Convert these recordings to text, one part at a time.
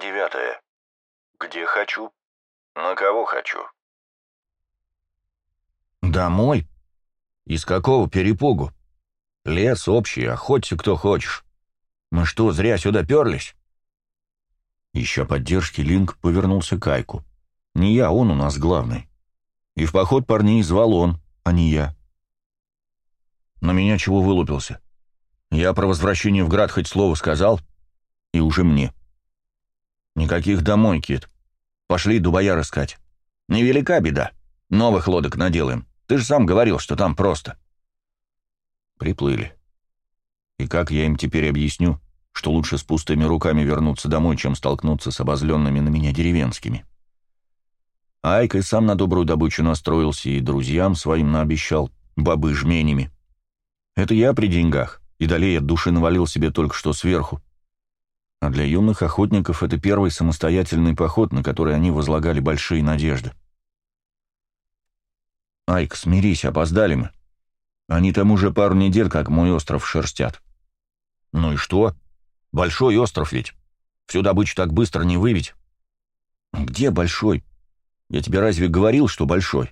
девятая. Где хочу? На кого хочу? Домой? Из какого перепугу? Лес общий, охоться кто хочешь. Мы что, зря сюда перлись? Ища поддержки, Линк повернулся к Айку. Не я, он у нас главный. И в поход парней звал он, а не я. На меня чего вылупился? Я про возвращение в град хоть слово сказал, и уже мне. Никаких домой, Кит. Пошли дубояр искать. Невелика беда. Новых лодок наделаем. Ты же сам говорил, что там просто. Приплыли. И как я им теперь объясню, что лучше с пустыми руками вернуться домой, чем столкнуться с обозленными на меня деревенскими? Айк и сам на добрую добычу настроился и друзьям своим наобещал, бабы жменями. Это я при деньгах, и далее от души навалил себе только что сверху. А для юных охотников это первый самостоятельный поход, на который они возлагали большие надежды. «Айк, смирись, опоздали мы. Они там уже пару недель, как мой остров шерстят». «Ну и что? Большой остров ведь. Всю добычу так быстро не выбить». «Где большой? Я тебе разве говорил, что большой?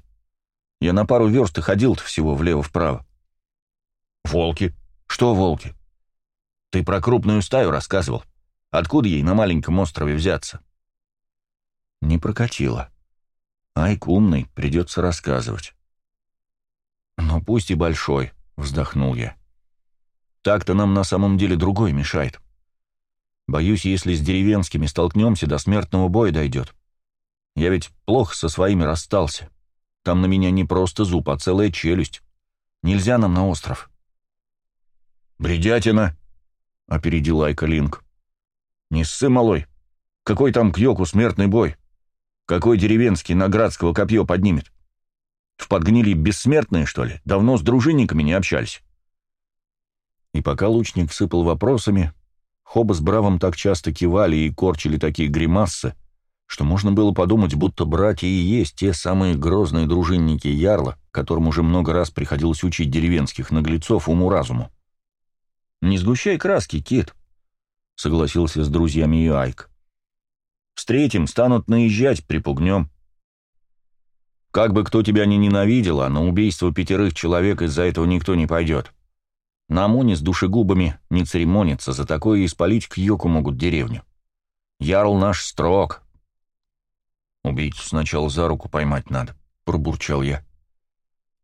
Я на пару верст и ходил-то всего влево-вправо». «Волки? Что волки?» «Ты про крупную стаю рассказывал. Откуда ей на маленьком острове взяться?» «Не прокатило. Айк умный, придется рассказывать». «Ну пусть и большой», — вздохнул я. «Так-то нам на самом деле другой мешает. Боюсь, если с деревенскими столкнемся, до смертного боя дойдет. Я ведь плохо со своими расстался. Там на меня не просто зуб, а целая челюсть. Нельзя нам на остров». «Бредятина», — опередил Айка Линк. «Не ссы, малой. Какой там к йоку смертный бой? Какой деревенский Наградского копье поднимет? В подгнили бессмертные, что ли? Давно с дружинниками не общались. И пока лучник сыпал вопросами, Хоба с Бравом так часто кивали и корчили такие гримассы, что можно было подумать, будто братья и есть те самые грозные дружинники Ярла, которым уже много раз приходилось учить деревенских наглецов уму-разуму. «Не сгущай краски, Кит», — согласился с друзьями и Айк. «Встретим, станут наезжать, припугнем. Как бы кто тебя ни ненавидел, а на убийство пятерых человек из-за этого никто не пойдет. На Амоне с душегубами не церемонится, за такое испалить к йоку могут деревню. Ярл наш строг. Убийцу сначала за руку поймать надо, пробурчал я.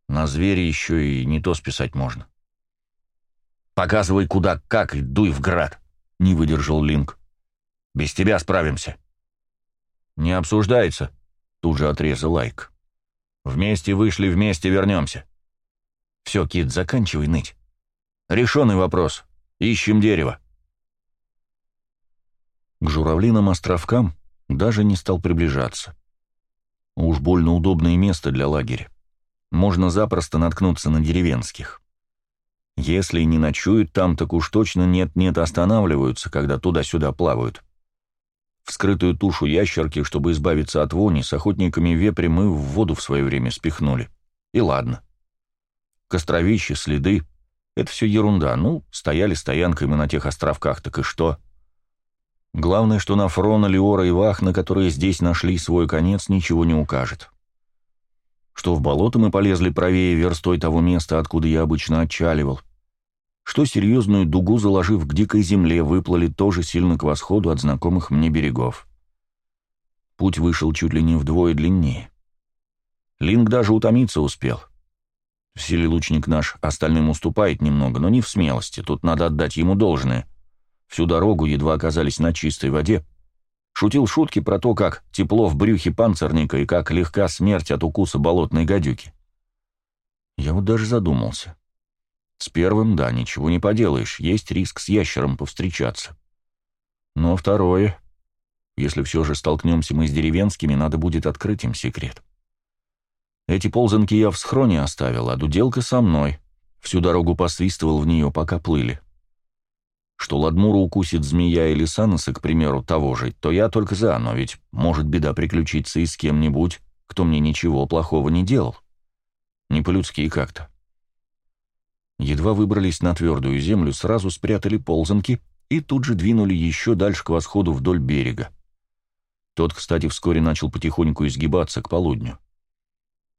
На зверя еще и не то списать можно. Показывай куда, как и дуй в град, не выдержал Линк. Без тебя справимся. Не обсуждается, тут же отрезал Лайк. Вместе вышли, вместе вернемся. Все, Кит, заканчивай ныть. Решенный вопрос. Ищем дерево. К журавлиным островкам даже не стал приближаться. Уж больно удобное место для лагеря. Можно запросто наткнуться на деревенских. Если не ночуют там, так уж точно нет-нет останавливаются, когда туда-сюда плавают. Вскрытую тушу ящерки, чтобы избавиться от вони, с охотниками вепри мы в воду в свое время спихнули. И ладно. Костровища, следы — это все ерунда. Ну, стояли стоянкой мы на тех островках, так и что? Главное, что на Фрона, Леора и Вах, на которые здесь нашли свой конец, ничего не укажет. Что в болото мы полезли правее верстой того места, откуда я обычно отчаливал — что серьезную дугу, заложив к дикой земле, выплыли тоже сильно к восходу от знакомых мне берегов. Путь вышел чуть ли не вдвое длиннее. Линк даже утомиться успел. В силе лучник наш остальным уступает немного, но не в смелости, тут надо отдать ему должное. Всю дорогу едва оказались на чистой воде. Шутил шутки про то, как тепло в брюхе панцирника и как легка смерть от укуса болотной гадюки. Я вот даже задумался. С первым, да, ничего не поделаешь, есть риск с ящером повстречаться. Но второе, если все же столкнемся мы с деревенскими, надо будет открыть им секрет. Эти ползанки я в схроне оставил, а дуделка со мной. Всю дорогу посвистывал в нее, пока плыли. Что Ладмуру укусит змея или Саноса, к примеру, того же, то я только за, но ведь может беда приключиться и с кем-нибудь, кто мне ничего плохого не делал. Не по-людски как-то. Едва выбрались на твердую землю, сразу спрятали ползанки и тут же двинули еще дальше к восходу вдоль берега. Тот, кстати, вскоре начал потихоньку изгибаться к полудню.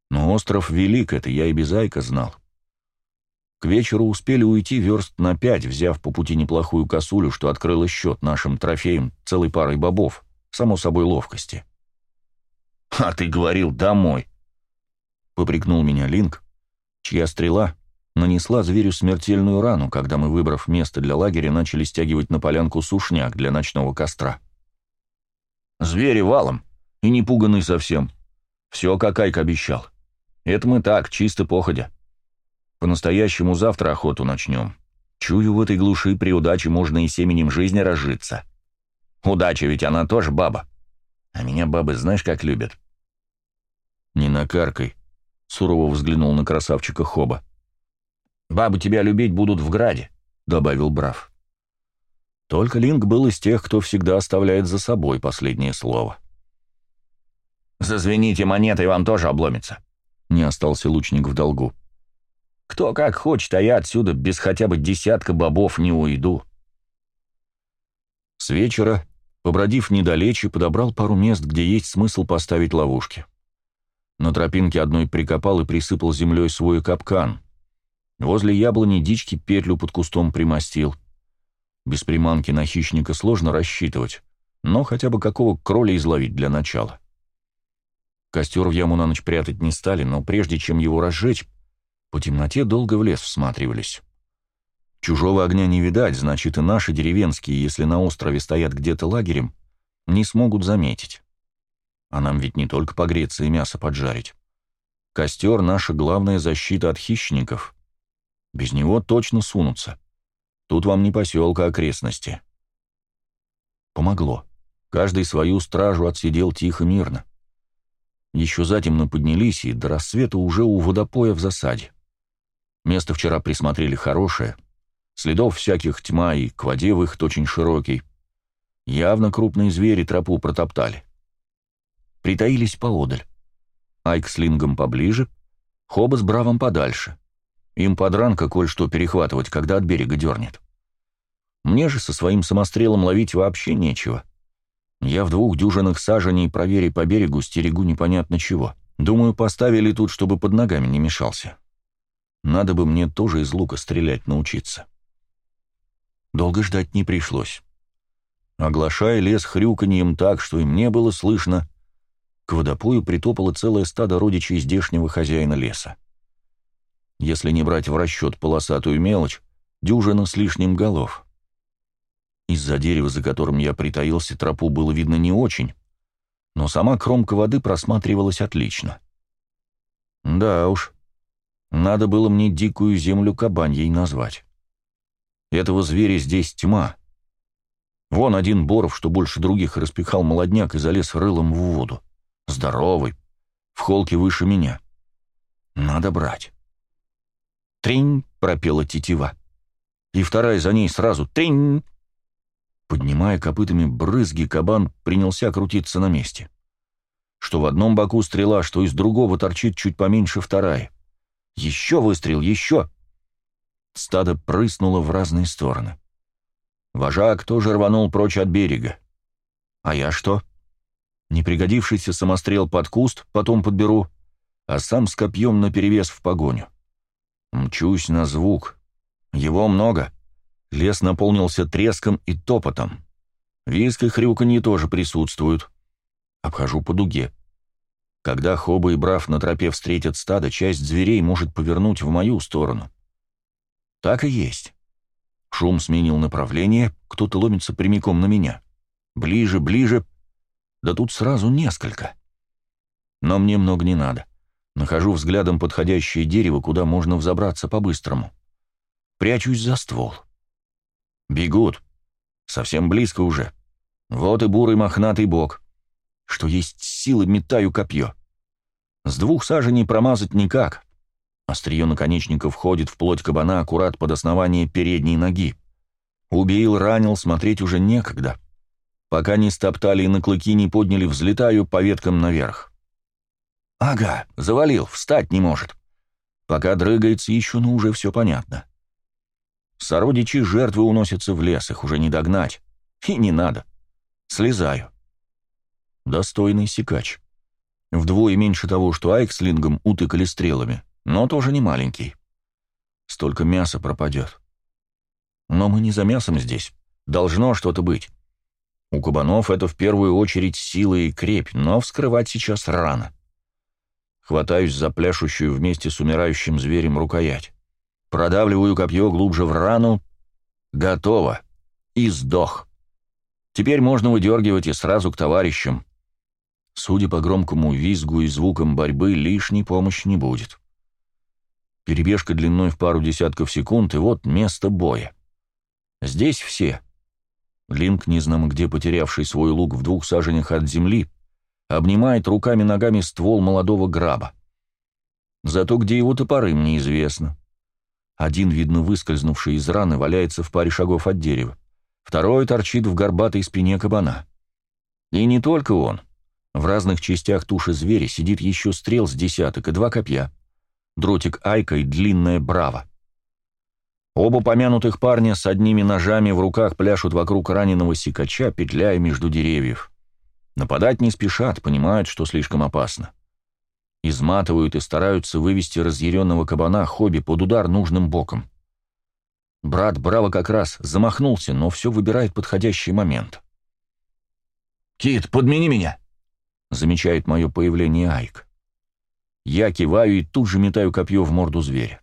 Но остров велик, это я и без Айка знал. К вечеру успели уйти верст на пять, взяв по пути неплохую косулю, что открыла счет нашим трофеем целой парой бобов, само собой ловкости. «А ты говорил, домой!» — попрекнул меня Линк, чья стрела нанесла зверю смертельную рану, когда мы, выбрав место для лагеря, начали стягивать на полянку сушняк для ночного костра. «Звери валом, и не пуганный совсем. Все, как Айк обещал. Это мы так, чисто походя. По-настоящему завтра охоту начнем. Чую, в этой глуши при удаче можно и семенем жизни разжиться. Удача ведь она тоже баба. А меня бабы знаешь, как любят?» «Не накаркай», — сурово взглянул на красавчика Хоба. Бабы тебя любить будут в граде», — добавил Брав. Только Линк был из тех, кто всегда оставляет за собой последнее слово. «Зазвените монетой, вам тоже обломится», — не остался лучник в долгу. «Кто как хочет, а я отсюда без хотя бы десятка бобов не уйду». С вечера, побродив недалече, подобрал пару мест, где есть смысл поставить ловушки. На тропинке одной прикопал и присыпал землей свой капкан, Возле яблони дички петлю под кустом примостил. Без приманки на хищника сложно рассчитывать, но хотя бы какого кроля изловить для начала. Костер в яму на ночь прятать не стали, но прежде чем его разжечь, по темноте долго в лес всматривались. Чужого огня не видать, значит и наши деревенские, если на острове стоят где-то лагерем, не смогут заметить. А нам ведь не только погреться и мясо поджарить. Костер — наша главная защита от хищников. Без него точно сунутся. Тут вам не поселка, а окрестности. Помогло. Каждый свою стражу отсидел тихо-мирно. Еще затемно поднялись, и до рассвета уже у водопоя в засаде. Место вчера присмотрели хорошее. Следов всяких тьма, и к воде выход очень широкий. Явно крупные звери тропу протоптали. Притаились поодаль. Айк с Лингом поближе, Хоба с Бравом подальше. Им подранка кое-что перехватывать, когда от берега дернет. Мне же со своим самострелом ловить вообще нечего. Я в двух дюжинах саженей проверей по берегу стерегу непонятно чего. Думаю, поставили тут, чтобы под ногами не мешался. Надо бы мне тоже из лука стрелять научиться. Долго ждать не пришлось. Оглашая лес хрюканьем так, что и мне было слышно, к водопою притопало целое стадо родичей здешнего хозяина леса. Если не брать в расчет полосатую мелочь, дюжина с лишним голов. Из-за дерева, за которым я притаился, тропу было видно не очень, но сама кромка воды просматривалась отлично. Да уж, надо было мне дикую землю кабаньей назвать. Этого зверя здесь тьма. Вон один боров, что больше других, распихал молодняк и залез рылом в воду. Здоровый, в холке выше меня. Надо брать. «Тринь!» — пропела тетива. И вторая за ней сразу «Тринь!» Поднимая копытами брызги, кабан принялся крутиться на месте. Что в одном боку стрела, что из другого торчит чуть поменьше вторая. Еще выстрел, еще! Стадо прыснуло в разные стороны. Вожак тоже рванул прочь от берега. А я что? Непригодившийся самострел под куст, потом подберу, а сам с копьем наперевес в погоню. Мчусь на звук. Его много. Лес наполнился треском и топотом. Виск и хрюканье тоже присутствуют. Обхожу по дуге. Когда Хоба и Брав на тропе встретят стадо, часть зверей может повернуть в мою сторону. Так и есть. Шум сменил направление, кто-то ломится прямиком на меня. Ближе, ближе. Да тут сразу несколько. Но мне много не надо. Нахожу взглядом подходящее дерево, куда можно взобраться по-быстрому. Прячусь за ствол. Бегут. Совсем близко уже. Вот и бурый мохнатый бок. Что есть силы, метаю копье. С двух саженей промазать никак. Острие наконечника входит в плоть кабана аккурат под основание передней ноги. Убил, ранил, смотреть уже некогда. Пока не стоптали и на клыки не подняли, взлетаю по веткам наверх. «Ага, завалил, встать не может. Пока дрыгается еще, ну уже все понятно. Сородичи жертвы уносятся в лес, их уже не догнать. И не надо. Слезаю. Достойный сикач. Вдвое меньше того, что Айк с Лингом утыкали стрелами, но тоже не маленький. Столько мяса пропадет. Но мы не за мясом здесь. Должно что-то быть. У кабанов это в первую очередь сила и крепь, но вскрывать сейчас рано. Хватаюсь за пляшущую вместе с умирающим зверем рукоять. Продавливаю копье глубже в рану. Готово. И сдох. Теперь можно выдергивать и сразу к товарищам. Судя по громкому визгу и звукам борьбы, лишней помощи не будет. Перебежка длиной в пару десятков секунд, и вот место боя. Здесь все. Линк, не знамо где потерявший свой лук в двух саженях от земли, обнимает руками-ногами ствол молодого граба. Зато где его топоры, мне известно. Один, видно, выскользнувший из раны, валяется в паре шагов от дерева. Второй торчит в горбатой спине кабана. И не только он. В разных частях туши зверя сидит еще стрел с десяток и два копья. Дротик Айка и длинная Браво. Оба помянутых парня с одними ножами в руках пляшут вокруг раненого сикача, петляя между деревьев. Нападать не спешат, понимают, что слишком опасно. Изматывают и стараются вывести разъяренного кабана хобби под удар нужным боком. Брат Браво как раз замахнулся, но все выбирает подходящий момент. «Кит, подмени меня!» — замечает мое появление Айк. Я киваю и тут же метаю копье в морду зверя.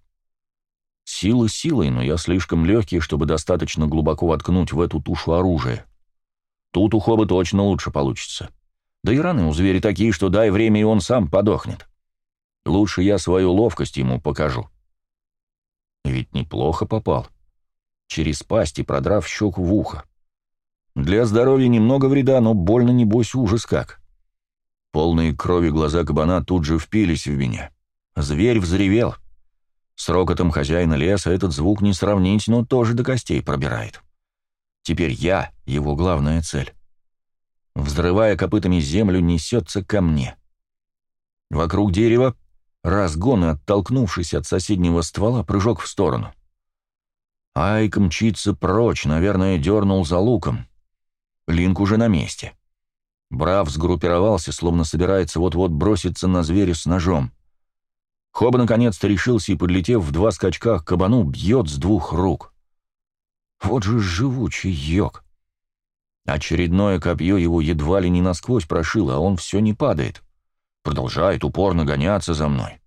Силы силой, но я слишком легкий, чтобы достаточно глубоко воткнуть в эту тушу оружие. Тут у Хоба точно лучше получится. Да и раны у зверя такие, что дай время, и он сам подохнет. Лучше я свою ловкость ему покажу. Ведь неплохо попал. Через пасть и продрав щеку в ухо. Для здоровья немного вреда, но больно, небось, ужас как. Полные крови глаза кабана тут же впились в меня. Зверь взревел. С рокотом хозяина леса этот звук не сравнить, но тоже до костей пробирает. Теперь я — его главная цель. Взрывая копытами землю, несется ко мне. Вокруг дерева разгон и, оттолкнувшись от соседнего ствола, прыжок в сторону. Айк мчится прочь, наверное, дернул за луком. Линк уже на месте. Брав сгруппировался, словно собирается вот-вот броситься на зверя с ножом. Хоба наконец-то решился и, подлетев в два скачка к кабану, бьет с двух рук. Вот же живучий йог. Очередное копье его едва ли не насквозь прошило, а он все не падает. Продолжает упорно гоняться за мной.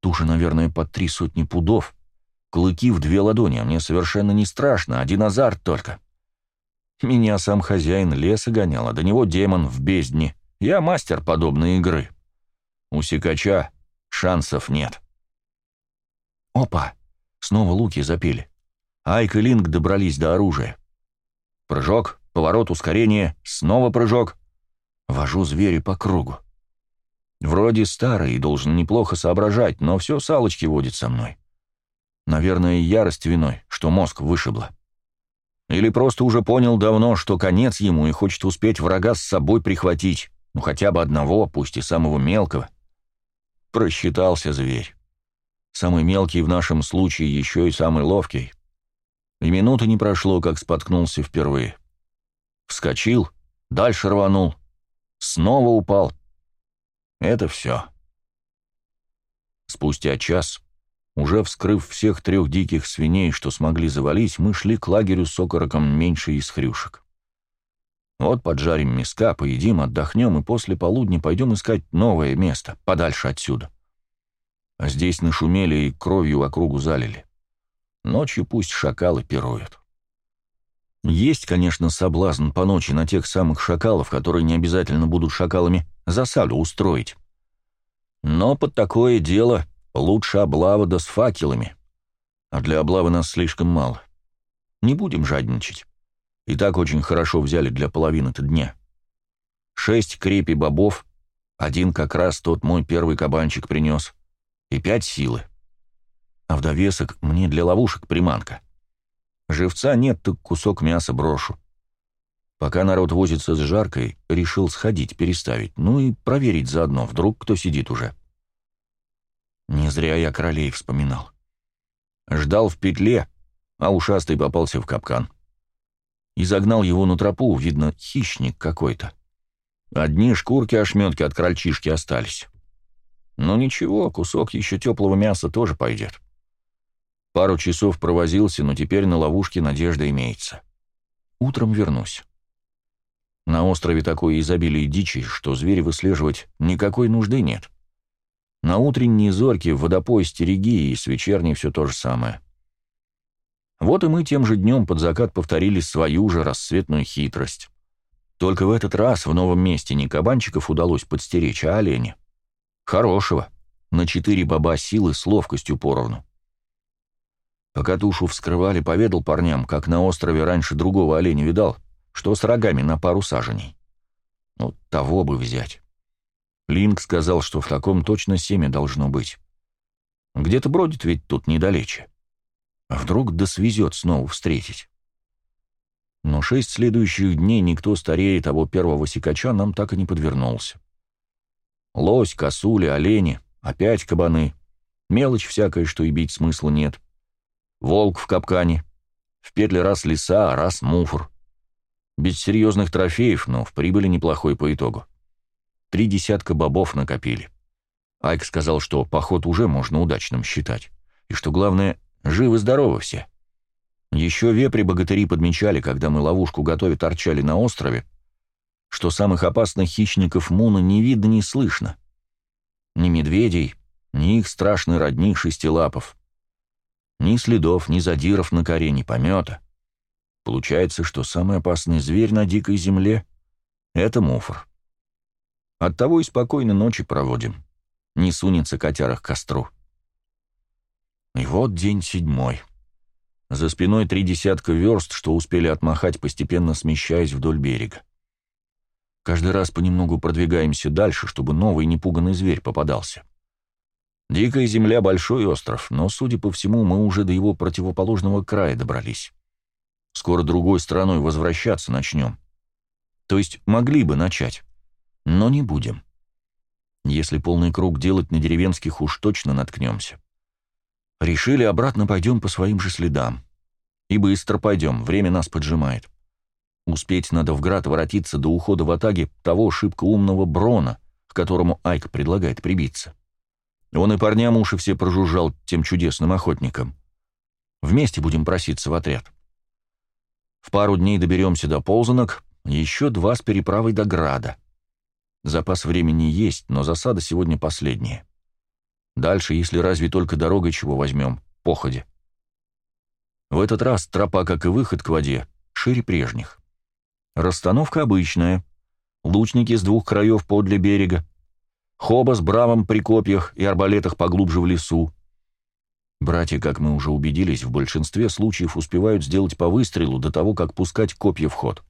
Туша, наверное, под три сотни пудов. Клыки в две ладони, а мне совершенно не страшно, один азарт только. Меня сам хозяин леса гонял, а до него демон в бездне. Я мастер подобной игры. У сикача шансов нет. Опа! Снова луки запели. Айк и Линк добрались до оружия. Прыжок, поворот, ускорение, снова прыжок. Вожу зверя по кругу. Вроде старый и должен неплохо соображать, но все салочки водит со мной. Наверное, ярость виной, что мозг вышибло. Или просто уже понял давно, что конец ему и хочет успеть врага с собой прихватить, ну хотя бы одного, пусть и самого мелкого. Просчитался зверь. Самый мелкий в нашем случае еще и самый ловкий. И минуты не прошло, как споткнулся впервые. Вскочил, дальше рванул, снова упал. Это все. Спустя час, уже вскрыв всех трех диких свиней, что смогли завалить, мы шли к лагерю с окороком меньше из хрюшек. Вот поджарим мяска, поедим, отдохнем, и после полудня пойдем искать новое место, подальше отсюда. А здесь нашумели и кровью округу залили. Ночью пусть шакалы пируют. Есть, конечно, соблазн по ночи на тех самых шакалов, которые не обязательно будут шакалами, засаду устроить. Но под такое дело лучше облава да с факелами. А для облавы нас слишком мало. Не будем жадничать. И так очень хорошо взяли для половины-то дня. Шесть крепи бобов, один как раз тот мой первый кабанчик принес, и пять силы а в довесок мне для ловушек приманка. Живца нет, так кусок мяса брошу. Пока народ возится с жаркой, решил сходить, переставить, ну и проверить заодно, вдруг кто сидит уже. Не зря я королей вспоминал. Ждал в петле, а ушастый попался в капкан. И загнал его на тропу, видно, хищник какой-то. Одни шкурки-ошметки от крольчишки остались. Но ничего, кусок еще теплого мяса тоже пойдет. Пару часов провозился, но теперь на ловушке надежда имеется. Утром вернусь. На острове такое изобилие дичи, что звери выслеживать никакой нужды нет. На утренние зорки, в водопой стереги, и с вечерней все то же самое. Вот и мы тем же днем под закат повторили свою же рассветную хитрость. Только в этот раз в новом месте не кабанчиков удалось подстеречь, а оленя. Хорошего. На четыре баба силы с ловкостью поровну. Пока тушу вскрывали, поведал парням, как на острове раньше другого оленя видал, что с рогами на пару саженей. Вот того бы взять. Линк сказал, что в таком точно семя должно быть. Где-то бродит ведь тут недалече. А вдруг да свезет снова встретить? Но шесть следующих дней никто старее того первого сикача нам так и не подвернулся. Лось, косули, олени, опять кабаны. Мелочь всякая, что и бить смысла нет. Волк в капкане. В петле раз лиса, раз муфор. Без серьезных трофеев, но в прибыли неплохой по итогу. Три десятка бобов накопили. Айк сказал, что поход уже можно удачным считать. И что главное, живы-здоровы все. Еще вепри-богатыри подмечали, когда мы ловушку готовя торчали на острове, что самых опасных хищников Муна не видно, не слышно. Ни медведей, ни их страшный родник шестилапов. Ни следов, ни задиров на коре, ни помета. Получается, что самый опасный зверь на дикой земле — это муфор. Оттого и спокойно ночи проводим. Не сунется котяра к костру. И вот день седьмой. За спиной три десятка верст, что успели отмахать, постепенно смещаясь вдоль берега. Каждый раз понемногу продвигаемся дальше, чтобы новый непуганный зверь попадался. Дикая земля — большой остров, но, судя по всему, мы уже до его противоположного края добрались. Скоро другой стороной возвращаться начнем. То есть могли бы начать, но не будем. Если полный круг делать на деревенских, уж точно наткнемся. Решили, обратно пойдем по своим же следам. И быстро пойдем, время нас поджимает. Успеть надо в град воротиться до ухода в атаге того шибко умного Брона, к которому Айк предлагает прибиться. Он и парням уши все прожужжал тем чудесным охотникам. Вместе будем проситься в отряд. В пару дней доберемся до ползанок, еще два с переправой до Града. Запас времени есть, но засада сегодня последняя. Дальше, если разве только дорогой чего возьмем, походе. В этот раз тропа, как и выход к воде, шире прежних. Расстановка обычная. Лучники с двух краев подле берега. Хоба с бравом при копьях и арбалетах поглубже в лесу. Братья, как мы уже убедились, в большинстве случаев успевают сделать по выстрелу до того, как пускать копья в ход.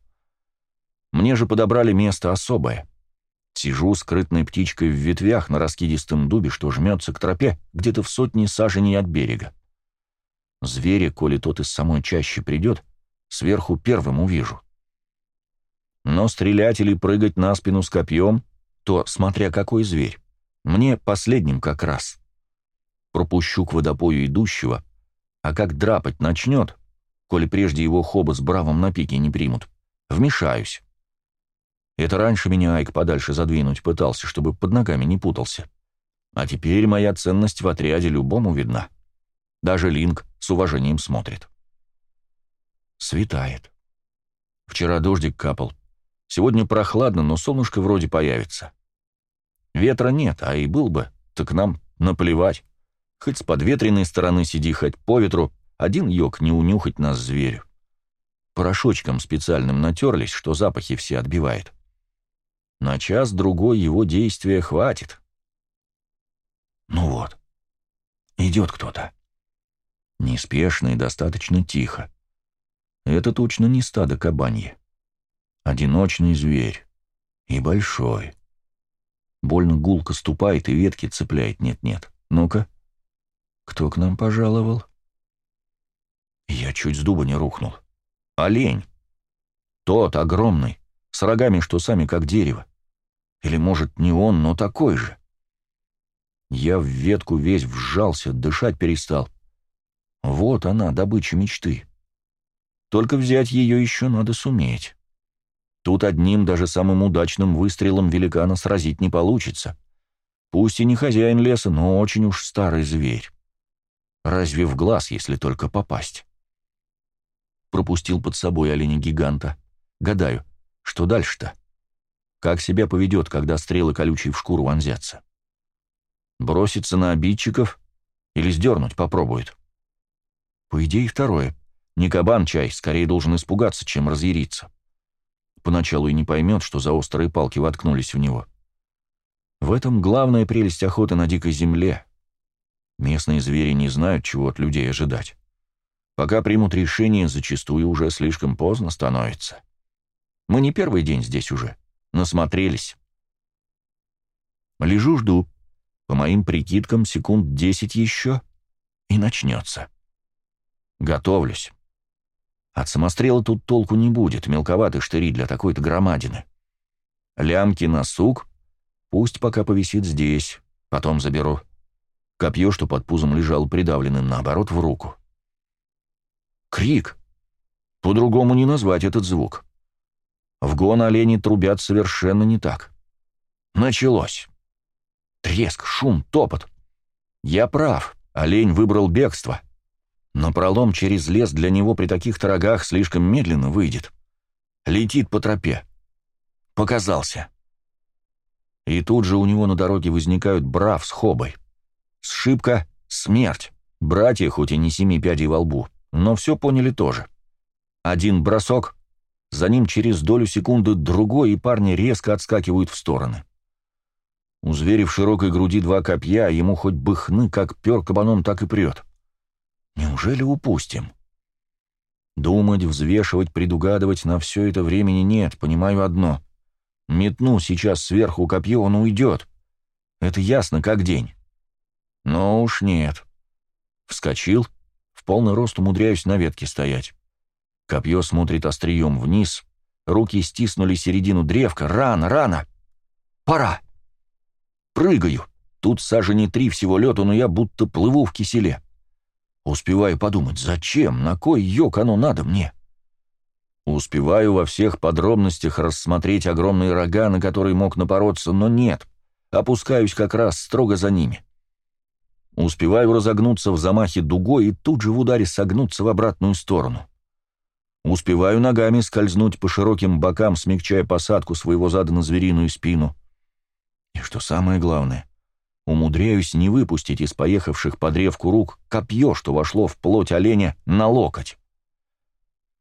Мне же подобрали место особое — Сижу скрытной птичкой в ветвях на раскидистом дубе, что жмется к тропе где-то в сотни саженей от берега. Зверя, коли тот из самой чаще придет, сверху первым увижу. Но стрелять или прыгать на спину с копьем, то, смотря какой зверь, мне последним как раз. Пропущу к водопою идущего, а как драпать начнет, коли прежде его хоба с бравом на пике не примут, вмешаюсь. Это раньше меня Айк подальше задвинуть пытался, чтобы под ногами не путался. А теперь моя ценность в отряде любому видна. Даже Линк с уважением смотрит. Светает. Вчера дождик капал. Сегодня прохладно, но солнышко вроде появится. Ветра нет, а и был бы, так нам наплевать. Хоть с подветренной стороны сиди, хоть по ветру, один йог не унюхать нас зверю. Порошочком специальным натерлись, что запахи все отбивает. На час-другой его действия хватит. Ну вот, идет кто-то. Неспешно и достаточно тихо. Это точно не стадо кабанье. Одиночный зверь. И большой. Больно гулко ступает и ветки цепляет нет-нет. Ну-ка, кто к нам пожаловал? Я чуть с дуба не рухнул. Олень. Тот, огромный, с рогами, что сами как дерево. Или, может, не он, но такой же. Я в ветку весь вжался, дышать перестал. Вот она, добыча мечты. Только взять ее еще надо суметь. Тут одним, даже самым удачным выстрелом великана сразить не получится. Пусть и не хозяин леса, но очень уж старый зверь. Разве в глаз, если только попасть? Пропустил под собой оленя-гиганта. Гадаю, что дальше-то? Как себя поведет, когда стрелы колючие в шкуру вонзятся? Бросится на обидчиков или сдернуть попробует? По идее, второе. Не кабан чай, скорее должен испугаться, чем разъяриться. Поначалу и не поймет, что за острые палки воткнулись в него. В этом главная прелесть охоты на дикой земле. Местные звери не знают, чего от людей ожидать. Пока примут решение, зачастую уже слишком поздно становится. Мы не первый день здесь уже. Насмотрелись. Лежу, жду. По моим прикидкам, секунд десять еще, и начнется. Готовлюсь. От самострела тут толку не будет, мелковаты штыри для такой-то громадины. Лямки на сук, пусть пока повисит здесь, потом заберу. Копье, что под пузом лежало придавленным, наоборот, в руку. Крик. По-другому не назвать этот звук. В гон олени трубят совершенно не так. Началось. Треск, шум, топот. Я прав, олень выбрал бегство. Но пролом через лес для него при таких торогах слишком медленно выйдет. Летит по тропе. Показался. И тут же у него на дороге возникают Брав с Хобой. Сшибка — смерть. Братья, хоть и не семи пядей во лбу, но все поняли тоже. Один бросок, за ним через долю секунды другой, и парни резко отскакивают в стороны. У зверя в широкой груди два копья, ему хоть бы хны, как пер кабаном, так и прет. Неужели упустим? Думать, взвешивать, предугадывать на все это времени нет, понимаю одно. Метну сейчас сверху копье, он уйдет. Это ясно, как день. Но уж нет. Вскочил, в полный рост умудряюсь на ветке стоять. Копье смотрит острием вниз, руки стиснули середину древка. Рано, рано! Пора! Прыгаю. Тут сажени три всего лету, но я будто плыву в киселе. Успеваю подумать, зачем, на кой йог оно надо мне? Успеваю во всех подробностях рассмотреть огромные рога, на которые мог напороться, но нет. Опускаюсь как раз строго за ними. Успеваю разогнуться в замахе дугой и тут же в ударе согнуться в обратную сторону. Успеваю ногами скользнуть по широким бокам, смягчая посадку своего зада на звериную спину. И что самое главное, умудряюсь не выпустить из поехавших под ревку рук копье, что вошло в плоть оленя, на локоть.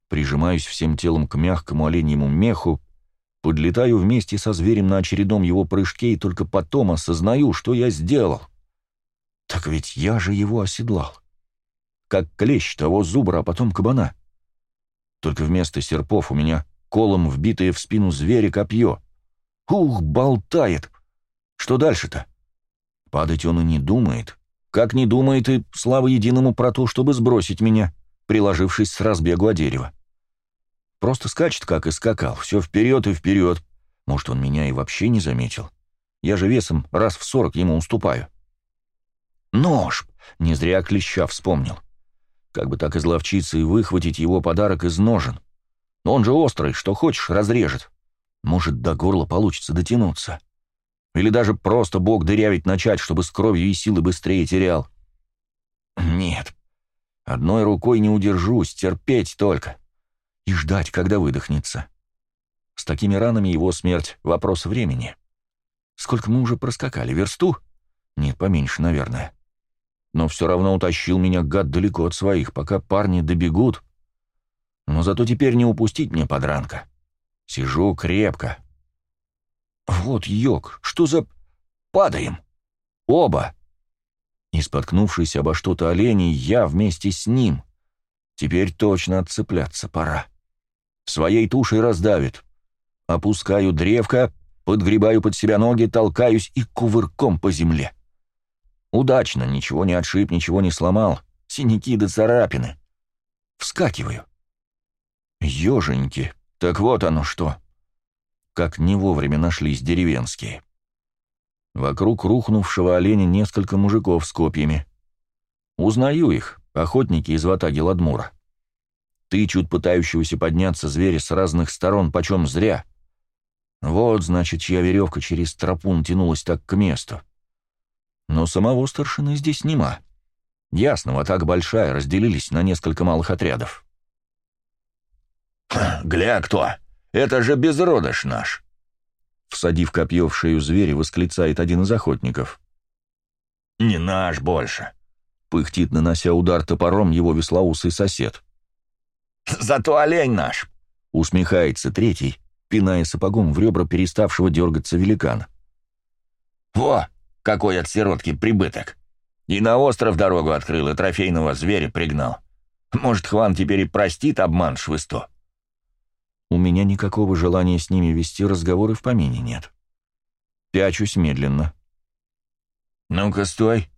Прижимаюсь всем телом к мягкому оленьему меху, подлетаю вместе со зверем на очередном его прыжке и только потом осознаю, что я сделал — так ведь я же его оседлал. Как клещ того зубра, а потом кабана. Только вместо серпов у меня колом вбитое в спину зверя копье. Ух, болтает! Что дальше-то? Падать он и не думает. Как не думает и, слава единому, про то, чтобы сбросить меня, приложившись с разбегу о дерево. Просто скачет, как и скакал, все вперед и вперед. Может, он меня и вообще не заметил. Я же весом раз в сорок ему уступаю. Нож! Не зря клеща вспомнил. Как бы так изловчиться и выхватить его подарок из ножен. Он же острый, что хочешь, разрежет. Может, до горла получится дотянуться. Или даже просто бог дырявить начать, чтобы с кровью и силы быстрее терял. Нет. Одной рукой не удержусь, терпеть только. И ждать, когда выдохнется. С такими ранами его смерть — вопрос времени. Сколько мы уже проскакали? Версту? Нет, поменьше, наверное но все равно утащил меня, гад, далеко от своих, пока парни добегут. Но зато теперь не упустить мне подранка. Сижу крепко. Вот йог, что за... Падаем! Оба! И споткнувшись обо что-то оленей, я вместе с ним. Теперь точно отцепляться пора. Своей тушей раздавит. Опускаю древко, подгребаю под себя ноги, толкаюсь и кувырком по земле. Удачно, ничего не отшиб, ничего не сломал. Синяки да царапины. Вскакиваю. Ёженьки, так вот оно что. Как не вовремя нашлись деревенские. Вокруг рухнувшего оленя несколько мужиков с копьями. Узнаю их, охотники из ватаги Ладмура. Тычут пытающегося подняться зверя с разных сторон почем зря. Вот, значит, чья веревка через тропун тянулась так к месту. Но самого старшины здесь нема. Ясно, вот так большая, разделились на несколько малых отрядов. «Гля кто! Это же безродыш наш!» Всадив копье в шею зверя, восклицает один из охотников. «Не наш больше!» — пыхтит, нанося удар топором его веслоусый сосед. «Зато олень наш!» — усмехается третий, пиная сапогом в ребра переставшего дергаться великана. «Во, какой от сиротки прибыток! И на остров дорогу открыл, и трофейного зверя пригнал. Может, Хван теперь и простит обман швысто?» У меня никакого желания с ними вести разговоры в помине нет. Пячусь медленно. «Ну-ка, стой!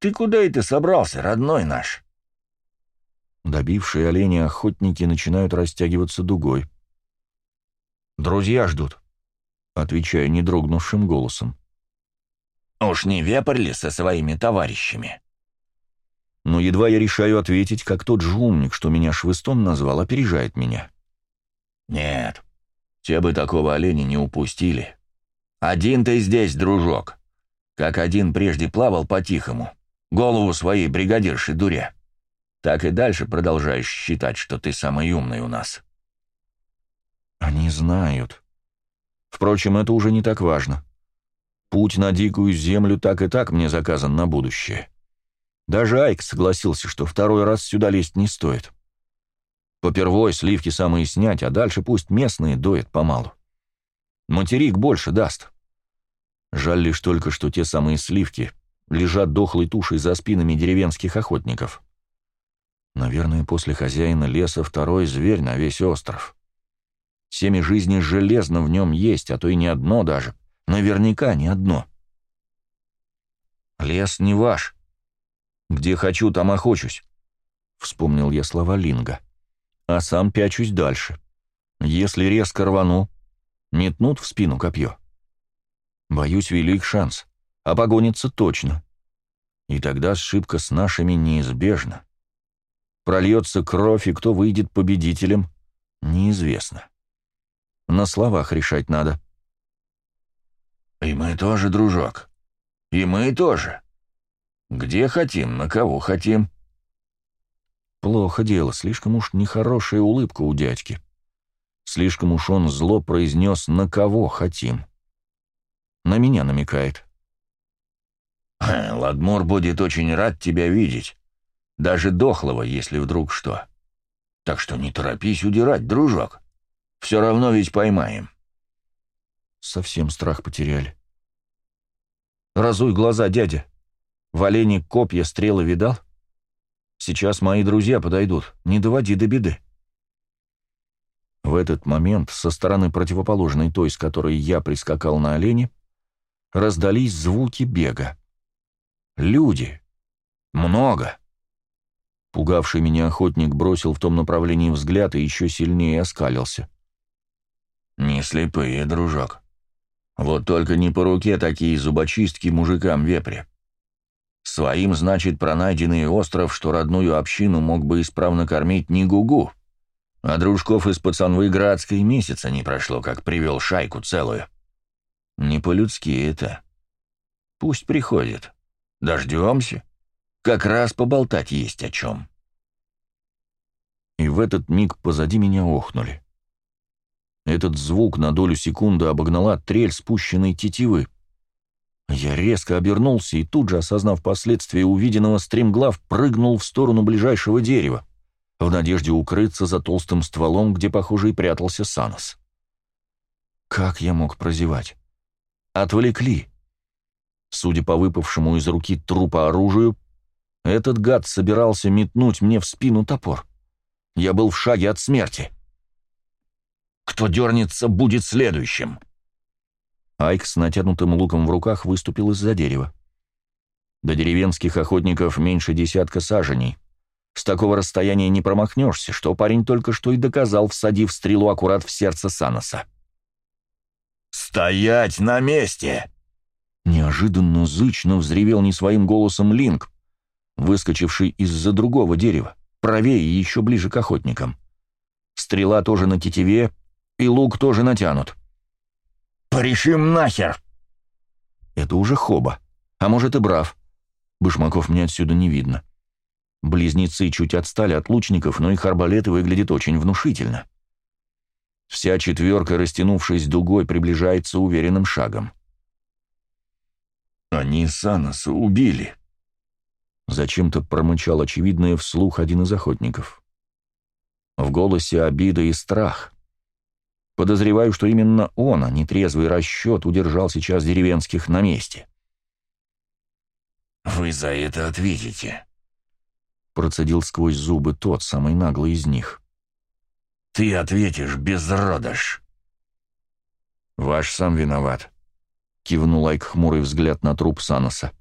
Ты куда это собрался, родной наш?» Добившие оленя охотники начинают растягиваться дугой. «Друзья ждут», — отвечаю недрогнувшим голосом. «Уж не вепрь ли со своими товарищами?» Но едва я решаю ответить, как тот же умник, что меня швыстом назвал, опережает меня. «Нет, те бы такого оленя не упустили. Один ты здесь, дружок. Как один прежде плавал по-тихому, голову своей бригадирши дуря. Так и дальше продолжаешь считать, что ты самый умный у нас». Они знают. Впрочем, это уже не так важно. Путь на дикую землю так и так мне заказан на будущее. Даже Айк согласился, что второй раз сюда лезть не стоит. Попервой сливки самые снять, а дальше пусть местные доят помалу. Материк больше даст. Жаль лишь только, что те самые сливки лежат дохлой тушей за спинами деревенских охотников. Наверное, после хозяина леса второй зверь на весь остров. Семя жизни железно в нем есть, а то и не одно даже. Наверняка не одно. «Лес не ваш. Где хочу, там охочусь», — вспомнил я слова Линга. «А сам пячусь дальше. Если резко рвану, метнут в спину копье. Боюсь, велик шанс, а погонится точно. И тогда сшибка с нашими неизбежна. Прольется кровь, и кто выйдет победителем, неизвестно. На словах решать надо. «И мы тоже, дружок. И мы тоже. Где хотим, на кого хотим». Плохо дело, слишком уж нехорошая улыбка у дядьки. Слишком уж он зло произнес «на кого хотим». На меня намекает. «Ладмор будет очень рад тебя видеть. Даже дохлого, если вдруг что. Так что не торопись удирать, дружок. Все равно ведь поймаем. Совсем страх потеряли. Разуй глаза, дядя. В олене копья, стрелы видал? Сейчас мои друзья подойдут. Не доводи до беды. В этот момент со стороны противоположной той, с которой я прискакал на олене, раздались звуки бега. Люди. Много. Пугавший меня охотник бросил в том направлении взгляд и еще сильнее оскалился. «Не слепые, дружок. Вот только не по руке такие зубочистки мужикам вепре. Своим, значит, про найденный остров, что родную общину мог бы исправно кормить не гугу. А дружков из пацанвы Градской месяца не прошло, как привел шайку целую. Не по-людски это. Пусть приходит. Дождемся. Как раз поболтать есть о чем». И в этот миг позади меня охнули. Этот звук на долю секунды обогнала трель спущенной тетивы. Я резко обернулся и тут же, осознав последствия увиденного, стремглав прыгнул в сторону ближайшего дерева, в надежде укрыться за толстым стволом, где, похоже, и прятался Санос. Как я мог прозевать? Отвлекли. Судя по выпавшему из руки трупа оружию, этот гад собирался метнуть мне в спину топор. Я был в шаге от смерти. — кто дернется, будет следующим. Айк с натянутым луком в руках выступил из-за дерева. До деревенских охотников меньше десятка саженей. С такого расстояния не промахнешься, что парень только что и доказал, всадив стрелу аккурат в сердце Саноса. «Стоять на месте!» Неожиданно зычно взревел не своим голосом Линк, выскочивший из-за другого дерева, правее и еще ближе к охотникам. Стрела тоже на тетиве, и лук тоже натянут. «Порешим нахер!» Это уже Хоба. А может и Брав. Башмаков мне отсюда не видно. Близнецы чуть отстали от лучников, но их арбалеты выглядят очень внушительно. Вся четверка, растянувшись дугой, приближается уверенным шагом. «Они Саноса убили!» Зачем-то промычал очевидное вслух один из охотников. В голосе обида и страх. Подозреваю, что именно он, а не трезвый расчет, удержал сейчас деревенских на месте. «Вы за это ответите», — процедил сквозь зубы тот, самый наглый из них. «Ты ответишь, безродыш!» «Ваш сам виноват», — кивнул Айк хмурый взгляд на труп Саноса.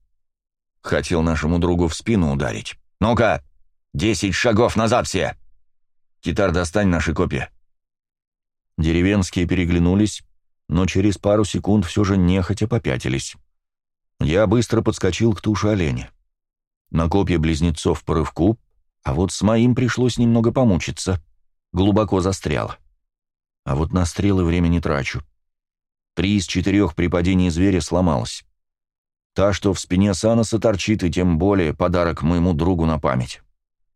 «Хотел нашему другу в спину ударить. Ну-ка, десять шагов назад все! Китар, достань наши копья». Деревенские переглянулись, но через пару секунд все же нехотя попятились. Я быстро подскочил к туше оленя. На копья близнецов по рывку, а вот с моим пришлось немного помучиться. Глубоко застрял. А вот на стрелы время не трачу. Три из четырех при падении зверя сломалась. Та, что в спине Саноса торчит, и тем более подарок моему другу на память.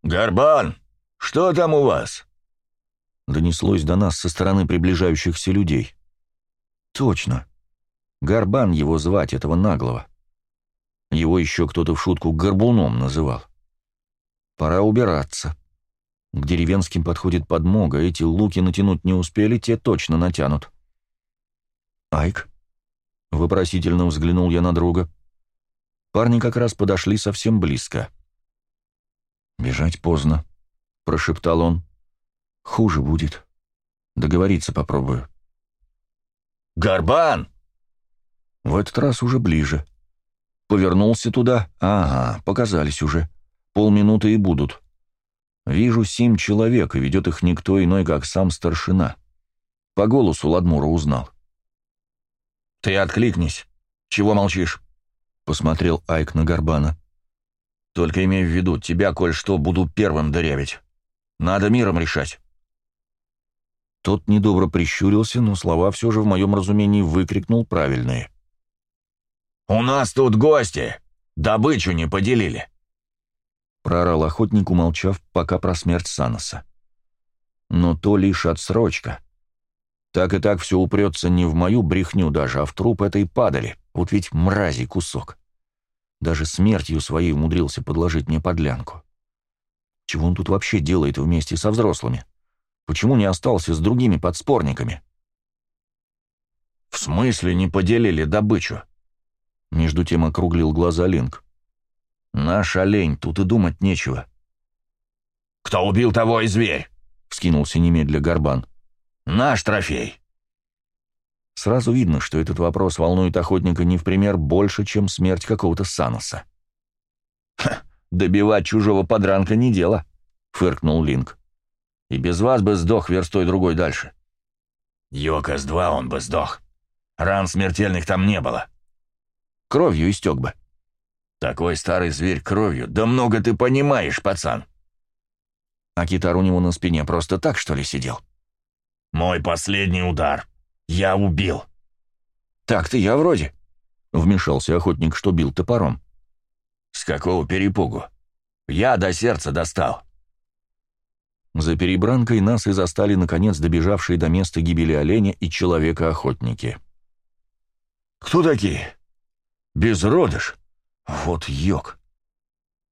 «Горбан, что там у вас?» Донеслось до нас со стороны приближающихся людей. «Точно. Горбан его звать, этого наглого. Его еще кто-то в шутку горбуном называл. Пора убираться. К деревенским подходит подмога, эти луки натянуть не успели, те точно натянут. «Айк?» — вопросительно взглянул я на друга. Парни как раз подошли совсем близко. «Бежать поздно», — прошептал он. «Хуже будет. Договориться попробую». «Горбан!» В этот раз уже ближе. Повернулся туда. Ага, показались уже. Полминуты и будут. Вижу семь человек, и ведет их никто иной, как сам старшина. По голосу Ладмура узнал. «Ты откликнись. Чего молчишь?» — посмотрел Айк на Горбана. «Только имей в виду, тебя, коль что, буду первым дырявить. Надо миром решать». Тот недобро прищурился, но слова все же в моем разумении выкрикнул правильные. «У нас тут гости! Добычу не поделили!» Прорал охотник, умолчав пока про смерть Саноса. «Но то лишь отсрочка. Так и так все упрется не в мою брехню даже, а в труп этой падали. Вот ведь мрази кусок. Даже смертью своей умудрился подложить мне подлянку. Чего он тут вообще делает вместе со взрослыми? Почему не остался с другими подспорниками? «В смысле не поделили добычу?» Между тем округлил глаза Линк. «Наш олень, тут и думать нечего». «Кто убил того и зверь?» — вскинулся немедля Горбан. Наш трофей!» Сразу видно, что этот вопрос волнует охотника не в пример больше, чем смерть какого-то Саноса. «Ха, добивать чужого подранка не дело», — фыркнул Линк. «И без вас бы сдох верстой другой дальше». «Йокас-2 он бы сдох. Ран смертельных там не было». «Кровью истек бы». «Такой старый зверь кровью. Да много ты понимаешь, пацан». «А китар у него на спине просто так, что ли, сидел?» «Мой последний удар. Я убил». «Так-то я вроде», — вмешался охотник, что бил топором. «С какого перепугу? Я до сердца достал». За перебранкой нас и застали, наконец, добежавшие до места гибели оленя и человека-охотники. «Кто такие? Безродыш? Вот йог.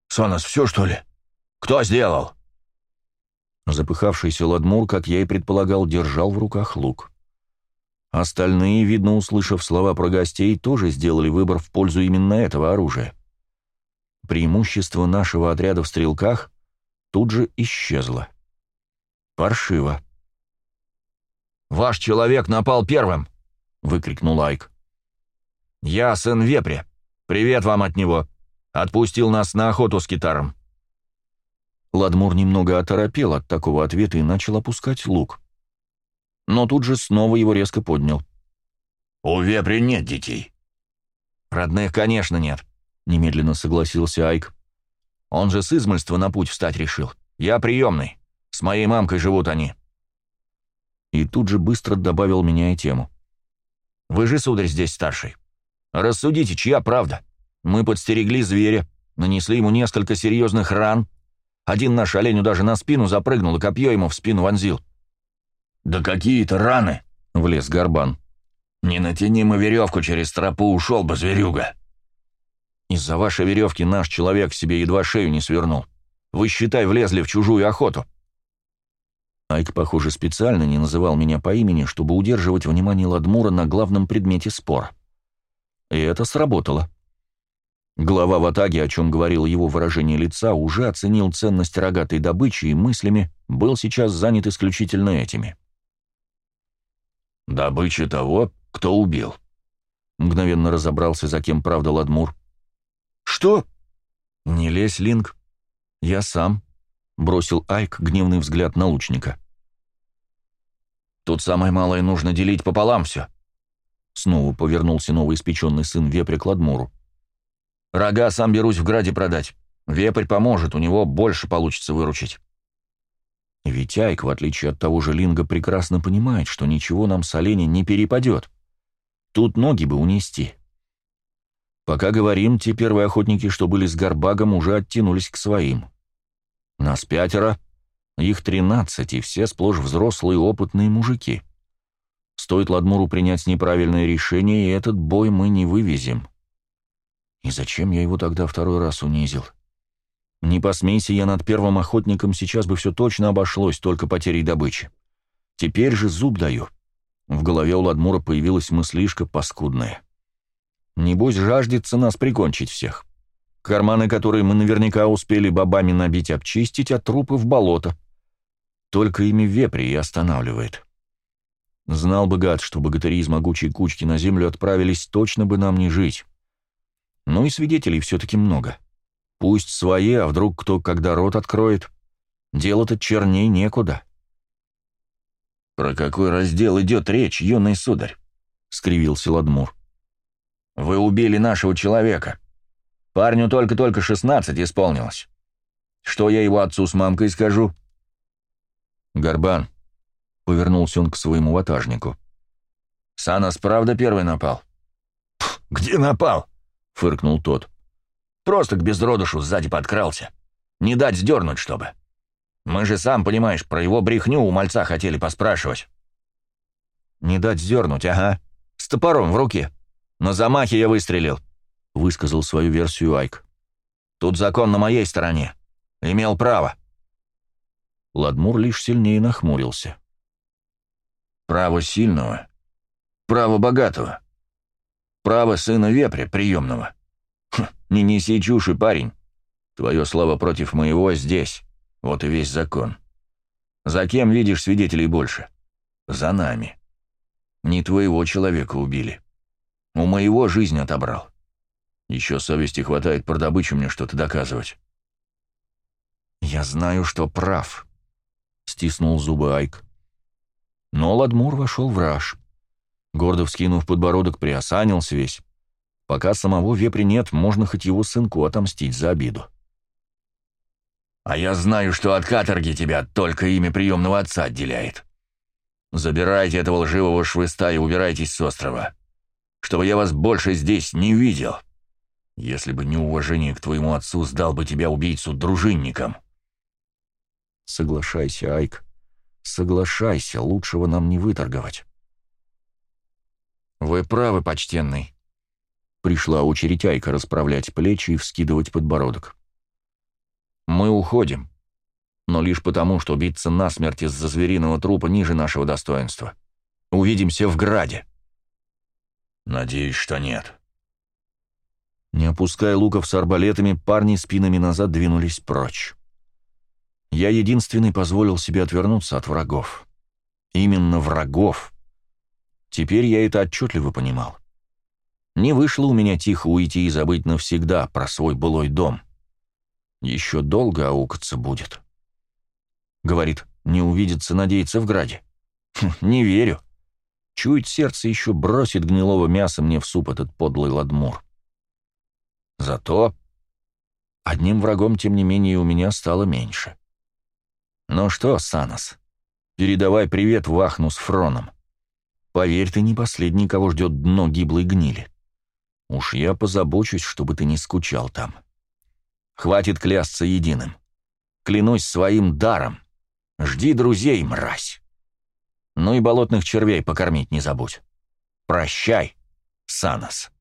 Сонос, все, что ли? Кто сделал?» Запыхавшийся Ладмур, как я и предполагал, держал в руках лук. Остальные, видно, услышав слова про гостей, тоже сделали выбор в пользу именно этого оружия. Преимущество нашего отряда в стрелках тут же исчезло. Паршиво. «Ваш человек напал первым!» — выкрикнул Айк. «Я сын Вепря. Привет вам от него. Отпустил нас на охоту с китаром». Ладмур немного оторопел от такого ответа и начал опускать лук. Но тут же снова его резко поднял. «У Вепри нет детей». «Родных, конечно, нет», — немедленно согласился Айк. «Он же с измольства на путь встать решил. Я приемный. С моей мамкой живут они». И тут же быстро добавил, меняя тему. Вы же, сударь, здесь старший. Рассудите, чья правда? Мы подстерегли зверя, нанесли ему несколько серьезных ран. Один наш оленю даже на спину запрыгнул и копье ему в спину вонзил. «Да какие-то раны!» — влез Горбан. «Не натяни мы веревку через тропу, ушел бы зверюга!» «Из-за вашей веревки наш человек себе едва шею не свернул. Вы, считай, влезли в чужую охоту». Айк, похоже, специально не называл меня по имени, чтобы удерживать внимание Ладмура на главном предмете спора. И это сработало. Глава в Атаге, о чем говорило его выражение лица, уже оценил ценность рогатой добычи и мыслями был сейчас занят исключительно этими. «Добыча того, кто убил», — мгновенно разобрался, за кем правда Ладмур. «Что?» «Не лезь, Линк. Я сам», — бросил Айк гневный взгляд на лучника. «Тут самое малое нужно делить пополам все», — снова повернулся новоиспеченный сын вепря к Ладмуру. «Рога сам берусь в граде продать. Вепрь поможет, у него больше получится выручить». Ведь Айк, в отличие от того же Линга, прекрасно понимает, что ничего нам с оленя не перепадет. Тут ноги бы унести. Пока говорим, те первые охотники, что были с Горбагом, уже оттянулись к своим. Нас пятеро, их тринадцать, и все сплошь взрослые опытные мужики. Стоит Ладмуру принять неправильное решение, и этот бой мы не вывезем. И зачем я его тогда второй раз унизил? Не посмейся я над первым охотником, сейчас бы все точно обошлось, только потерей добычи. Теперь же зуб даю. В голове у Ладмура появилась мыслишка паскудная. Небось, жаждется нас прикончить всех. Карманы, которые мы наверняка успели бобами набить, обчистить, а трупы в болото. Только ими вепри и останавливает. Знал бы гад, что богатыри из могучей кучки на землю отправились, точно бы нам не жить. Ну и свидетелей все-таки много. Пусть свои, а вдруг кто когда рот откроет. Дело-то черней некуда. «Про какой раздел идет речь, юный сударь?» — скривился Ладмур. «Вы убили нашего человека. Парню только-только шестнадцать исполнилось. Что я его отцу с мамкой скажу?» «Горбан», — повернулся он к своему ватажнику. «Санас правда первый напал?» «Где напал?» — фыркнул тот. «Просто к безродышу сзади подкрался. Не дать сдернуть, чтобы. Мы же, сам понимаешь, про его брехню у мальца хотели поспрашивать». «Не дать сдернуть, ага. С топором в руке. На замахе я выстрелил», — высказал свою версию Айк. «Тут закон на моей стороне. Имел право». Ладмур лишь сильнее нахмурился. «Право сильного, право богатого, право сына вепря приемного. Хм, не неси чуши, парень. Твое слово против моего здесь, вот и весь закон. За кем видишь свидетелей больше? За нами. Не твоего человека убили. У моего жизнь отобрал. Еще совести хватает про добычу мне что-то доказывать». «Я знаю, что прав», — стиснул зубы Айк. Но Ладмур вошел в раж. Гордо вскинув подбородок, приосанился весь. Пока самого вепри нет, можно хоть его сынку отомстить за обиду. «А я знаю, что от каторги тебя только имя приемного отца отделяет. Забирайте этого лживого швыста и убирайтесь с острова, чтобы я вас больше здесь не видел. Если бы не уважение к твоему отцу, сдал бы тебя убийцу дружинникам». Соглашайся, Айк. Соглашайся, лучшего нам не выторговать. Вы правы, почтенный. Пришла очередь Айка расправлять плечи и вскидывать подбородок. Мы уходим. Но лишь потому, что биться насмерть из-за звериного трупа ниже нашего достоинства. Увидимся в Граде. Надеюсь, что нет. Не опуская луков с арбалетами, парни спинами назад двинулись прочь. Я единственный позволил себе отвернуться от врагов. Именно врагов. Теперь я это отчетливо понимал. Не вышло у меня тихо уйти и забыть навсегда про свой былой дом. Еще долго аукаться будет. Говорит, не увидится, надеяться в граде. Хм, не верю. Чует сердце еще бросит гнилого мяса мне в суп этот подлый ладмур. Зато одним врагом, тем не менее, у меня стало меньше. «Ну что, Санос, передавай привет Вахну с Фроном. Поверь, ты не последний, кого ждет дно гиблой гнили. Уж я позабочусь, чтобы ты не скучал там. Хватит клясться единым. Клянусь своим даром. Жди друзей, мразь. Ну и болотных червей покормить не забудь. Прощай, Санос.